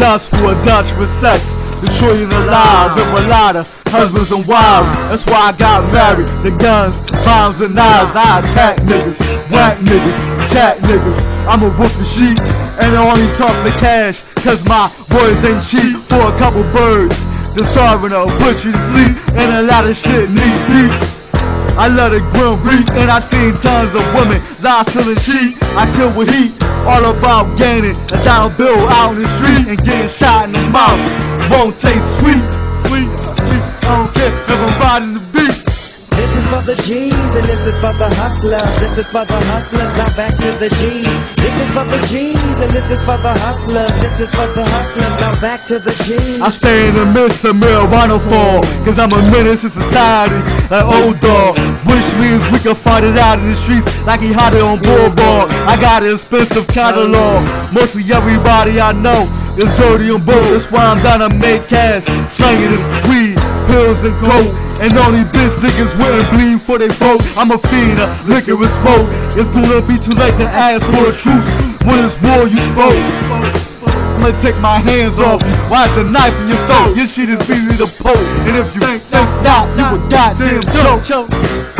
lust for adulterous sex, destroying the lives of a lot of husbands and wives. That's why I got married. The guns, bombs, and knives. I attack niggas, whack niggas, chat niggas. I'm a wolf of sheep, and I only talk for cash. Cause my boys ain't cheap for a couple birds. They're starving a butcher's sleep, and a lot of shit knee deep. I love the grim reap, and I seen tons of women lie the sheep. I kill with heat, all about gaining a dollar bill out in the street and getting shot in the mouth. Won't taste sweet, sweet, sweet. I don't care if I'm riding the for the G's and this is for the hustlers. This is for the hustlers, now back to the G's. This is for the G's and this is for the hustlers. This is for the hustlers, now back to the G's. I stay in the midst of marijuana fall, oh cause I'm a menace to society, like oh, old dog. Which means we can fight it out in the streets like he had it on Boulevard. I got an expensive catalog, mostly everybody I know is dirty and broke. That's why I'm to make cash, slanging this weed, pills and coke. And all these bitch niggas wouldn't bleed for they vote. I'm a fiend, liquor and smoke. It's gonna be too late to ask for a truce when it's war you spoke. I'ma take my hands off you. Why is a knife in your throat? Your shit is easy to poke. And if you think, think not, you a goddamn joke.